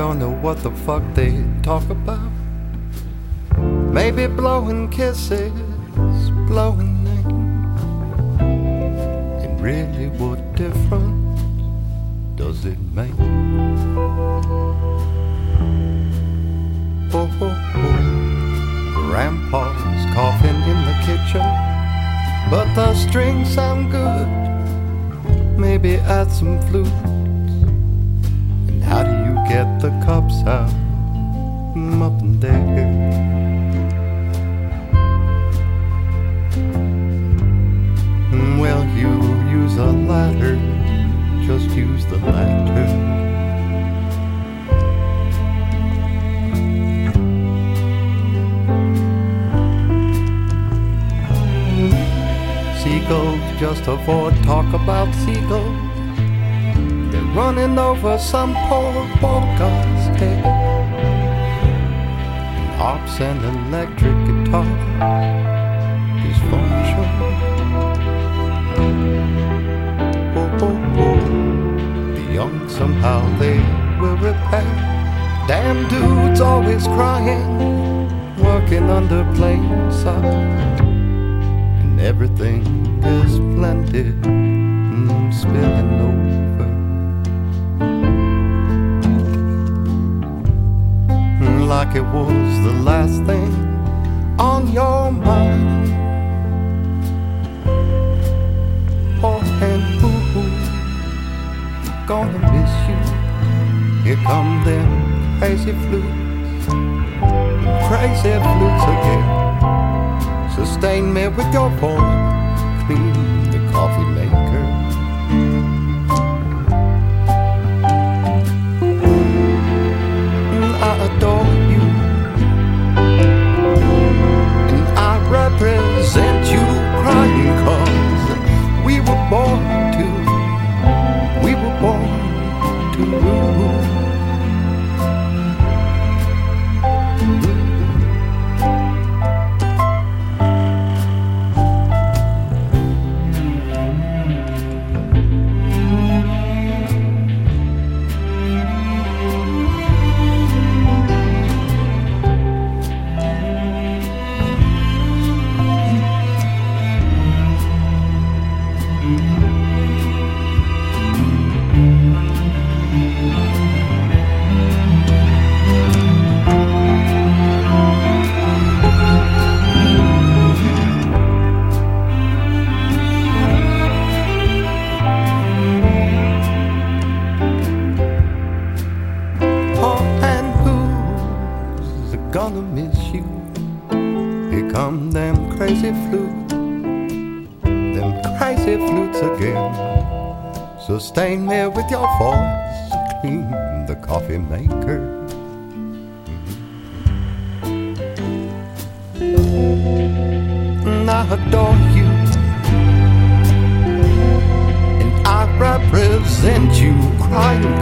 don't know what the fuck they talk about. Maybe blowing kisses, blowing names. And really, what difference does it make? Oh, oh, oh. Grandpa's coughing in the kitchen, but the strings sound good. Maybe add some flute. Get the cops out? Up and there. Well, you use a ladder, just use the lantern. Seagulls just avoid talk about seagulls. Running over some poor guy's head. Harps and electric guitar is function. Oh, oh, oh. The young somehow they will repair. Damn dudes always crying, working under plain sight and everything is blended, it was the last thing on your mind. Oh, and who gonna miss you? Here come them crazy flutes, crazy flutes again. Sustain me with your voice, clean the coffee maker. Them crazy flutes, them crazy flutes again. Sustain me with your voice, clean the coffee maker. I adore you, and I represent you, crying